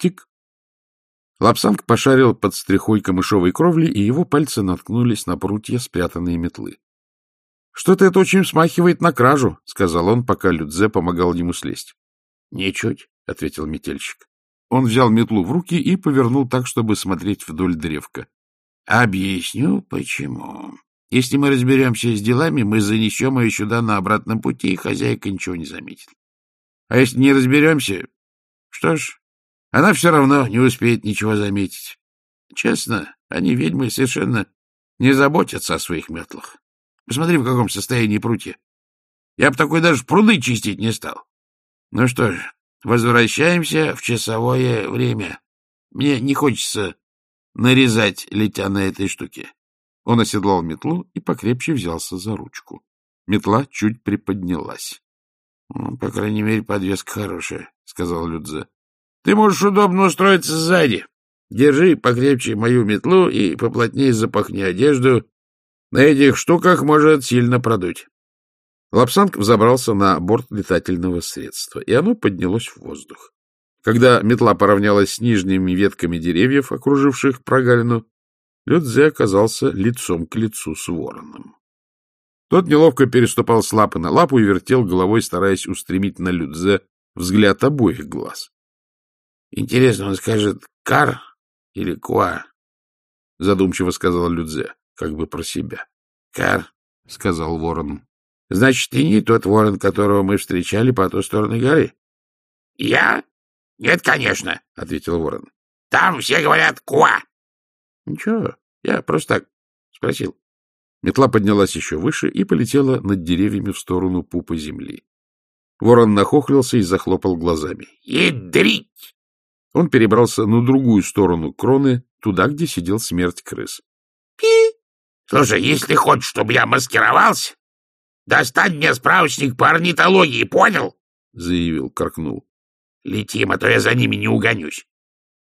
Тик. Лапсанг пошарил под стрихой камышовой кровли, и его пальцы наткнулись на прутья спрятанные метлы. — Что-то это очень смахивает на кражу, — сказал он, пока Людзе помогал ему слезть. — Ничуть, — ответил метельщик. Он взял метлу в руки и повернул так, чтобы смотреть вдоль древка. — Объясню, почему. Если мы разберемся с делами, мы занесем ее сюда на обратном пути, и хозяйка ничего не заметит. А если не разберемся, что ж, она все равно не успеет ничего заметить. Честно, они, ведьмы, совершенно не заботятся о своих метлах. Посмотри, в каком состоянии прутья. Я бы такой даже пруды чистить не стал. Ну что ж, возвращаемся в часовое время. Мне не хочется нарезать, летя на этой штуке. Он оседлал метлу и покрепче взялся за ручку. Метла чуть приподнялась. «Ну, — По крайней мере, подвеска хорошая, — сказал Людзе. — Ты можешь удобно устроиться сзади. Держи покрепче мою метлу и поплотнее запахни одежду, на этих штуках может сильно продуть. Лапсанг взобрался на борт летательного средства, и оно поднялось в воздух. Когда метла поравнялась с нижними ветками деревьев, окруживших прогалину, Людзе оказался лицом к лицу с вороном. Тот неловко переступал с лапы на лапу и вертел головой, стараясь устремить на Людзе взгляд обоих глаз. — Интересно, он скажет «кар» или «куа»? — задумчиво сказал Людзе как бы про себя. — Кар, — сказал ворон, — значит, ты не тот ворон, которого мы встречали по ту сторону горы? — Я? Нет, конечно, — ответил ворон. — Там все говорят «куа». — Ничего, я просто так спросил. Метла поднялась еще выше и полетела над деревьями в сторону пупа земли. Ворон нахохлился и захлопал глазами. — Ядрить! Он перебрался на другую сторону кроны, туда, где сидел смерть крыс. — Пи! Слушай, если хочешь, чтобы я маскировался, достань мне справочник по орнитологии, понял? — заявил Каркнул. — Летим, а то я за ними не угонюсь.